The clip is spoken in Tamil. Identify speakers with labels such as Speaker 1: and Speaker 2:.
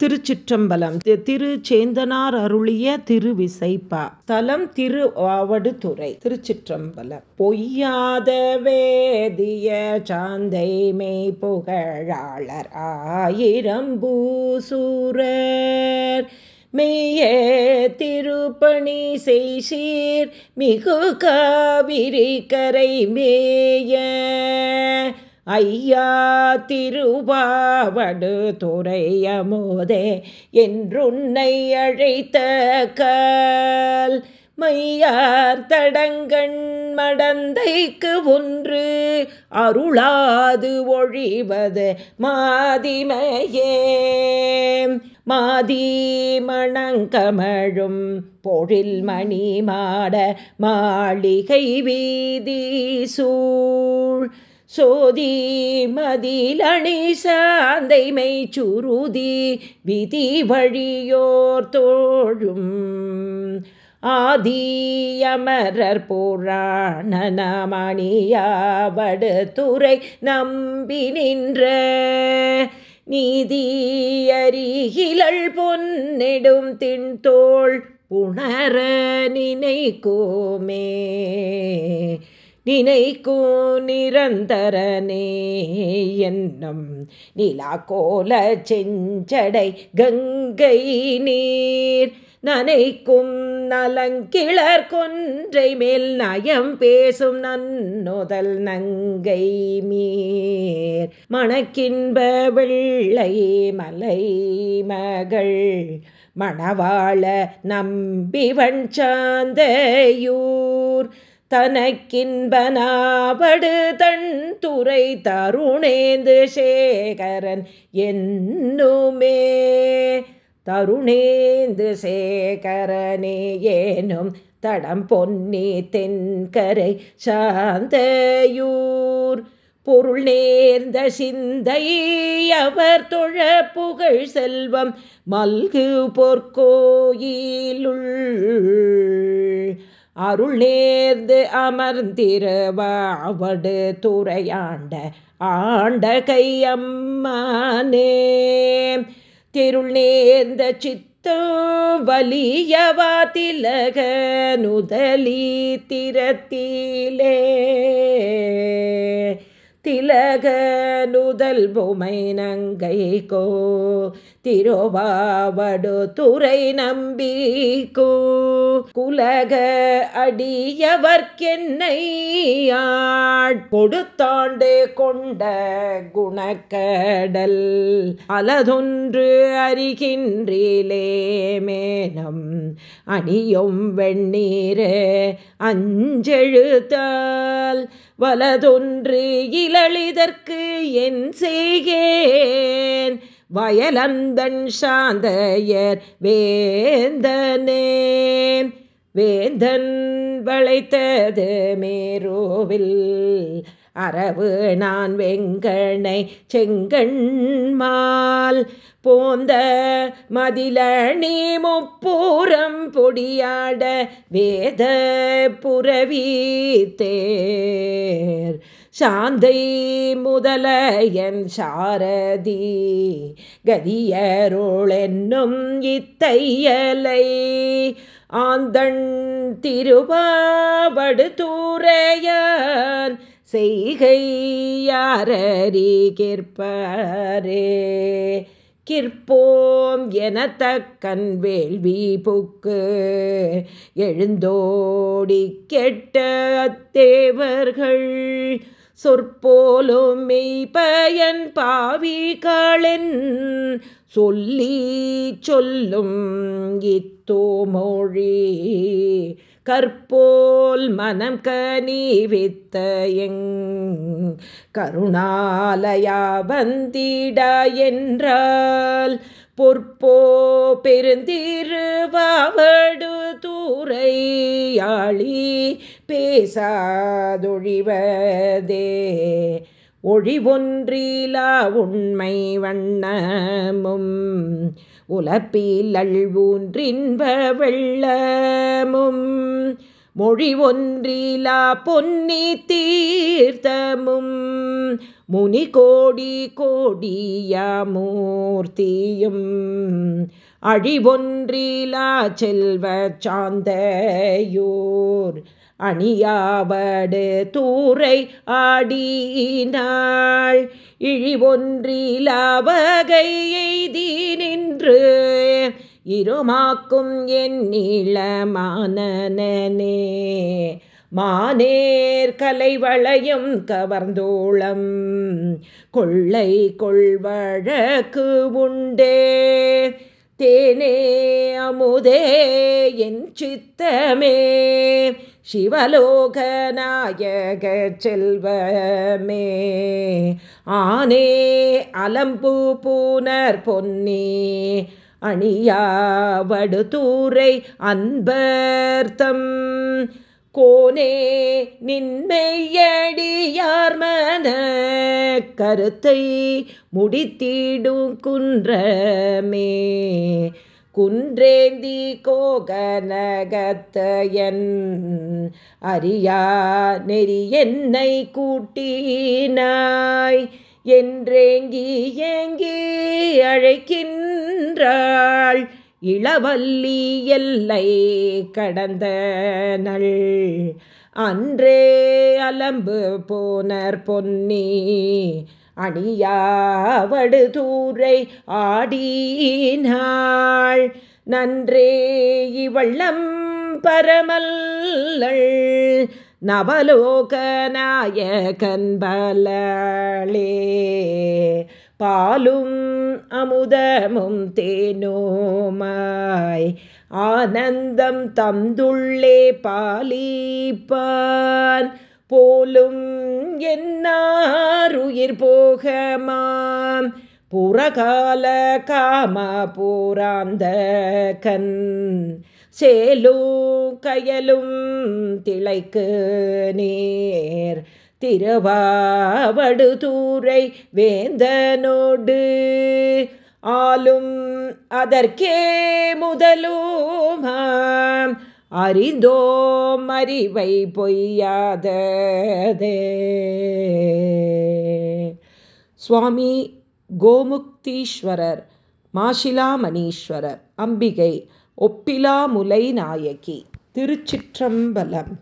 Speaker 1: திருச்சிற்றம்பலம். திரு சேந்தனார் அருளிய திருவிசைப்பா. தலம் திரு ஆவடுதுறை திருச்சிற்றம்பலம். பொய்யாத வேதிய சாந்தை மெய் புகழாளர் ஆயிரம் பூசூரர் மெய்ய திருப்பணி செய்சீர் மிகு காவிரி கரை மேய. ஐயா திருவாவடு துறையமோதே என்றுன்னை அழைத்த கால் மையார் தடங்கண் மடந்தைக்கு ஒன்று அருளாது ஒழிவது மாதிமையே. மாதி மணங்கமழும் பொழில் மணி மாட மாளிகை வீதி சூழ் சோதி மதிலணி சாந்தைமை சுருதி விதி வழியோர் தோழும். ஆதியமரர் புராணனமணியாவடு துறை நம்பி நின்ற. நீதியறிகிழல் பொன்னெடும் தின்தோள் புணர நினைக்கோமே. நினைக்கும் நிரந்தரனே என்னும் நிலா கோல செஞ்சடை கங்கை நீர். நனைக்கும் நலங்கிளர் கொன்றை மேல் நயம் பேசும் நன்னுதல் நங்கை மீர். மணக்கின்ப வெள்ளை மலை மகள் மணவாள நம்பிவன் சாந்தையூர். தனக்கின்பனாபடு தன் துறை தருணேந்து சேகரன் என்னுமே. தருணேந்து சேகரனே ஏனும் தடம் பொன்னி தென்கரை சாந்தையூர். பொருள் நேர்ந்த சிந்தை அவர் தொழ புகழ் செல்வம் மல்கு பொற்கோயிலுள். அருள் நேர்ந்து அமர்ந்திருவாவடு துறையாண்ட ஆண்ட கையம்மானே. திருள் நேர்ந்த சித்தோ வலியவா திலக நுதலி திரத்திலே திலக நுதல் பொமை நங்கை கோ திருவாவடு துறை நம்பிக்கோ குலக அடியவர்க்கென்னையாட் கொடுத்தாண்டு கொண்ட குணக்கடல் அலதொன்று அறிகின்றிலே மேனம் அணியும் வெண்ணீர் அஞ்செழுத்தால் வலதொன்று இளளிதற்கு என் செய்கேன். வயலந்தன் சாந்தையர் வேந்தனே வேந்தன் வளைத்தது மேரோவில் அரவு நான் வெங்கனை செங்கண்மால் போந்த மதிலணி முப்பூரம் பொடியாட வேத புறவீத்தேர் சாந்தை முதல என் சாரதி கதியருளென்னும் இத்தையலை ஆந்தன் திருபாவடு தூரையான் செய்கை யாரறி கிற்பரே கிற்போம் எனத்தக்கன் வேள்வி புக்கு எழுந்தோடி கெட்ட தேவர்கள் சொற்போலும் மெய்பயன் பாவிகாளென் சொல்லி சொல்லும் இத்தோ மொழி கற்போல் மனம் கனிவித்த எங் கருணாலயா வந்திட என்றால் பொற்போ பெருந்திருவாவடு தூரையாளி பேசாதொழிவதே. ஒழிவொன்றிலா உண்மை வண்ணமும் உலப்பில் அழ்வூன்றின்ப வெள்ளமும் மொழி ஒன்றிலா பொன்னி தீர்த்தமும் முனி கோடி கோடியமூர்த்தியும் அழிவொன்றிலா செல்வ சாந்தையோர் அணியாவடு தூரை ஆடினாள். இழிவொன்றிலாவகை எய்தி நின்று இருமாக்கும் என் நீளமானனே மானேர் கலை வளையும் கவர்ந்தோளம். கொள்ளை கொள்வழக்கு உண்டே. தேனே அமுதே என் சித்தமே. சிவலோகநாயக செல்வமே ஆனே அலம்பு பூனர் பொன்னி அணியாவடுதூரை அன்பர்த்தம். கோனே நின்மையடியார் மன கருத்தை முடித்திடும் குன்றமே. குன்றேந்தி கோகனகத்தயன். அறியா நெறி என்னை கூட்டினாய். என்றேங்கி ஏங்கி அழைக்கின்றாள். இளவல்லி எல்லை கடந்த நள். அன்றே அலம்பு போனர் பொன்னி. அணியாவடு தூரை ஆடினாள். நன்றே இவள்ளம் பரமல்லள் நவலோகநாயகன்பலே பாலும் அமுதமும் தேனோமாய் ஆனந்தம் தந்துள்ளே பாலிப்பான் போலும் என்னாருயிர் போகமாம் புறகால காம பூராந்த கண். சேலும் கயலும் திளைக்கு நேர். திருவாவடுதூரை வேந்தனோடு. ஆளும் அதற்கே முதலுமாம். அறிந்தோம் அறிவை பொய்யாததே. சுவாமி கோமுக்தீஸ்வரர் மாசிலாமணீஸ்வரர் அம்பிகை ஒப்பிலாமுலை நாயகி திருச்சிற்றம்பலம்.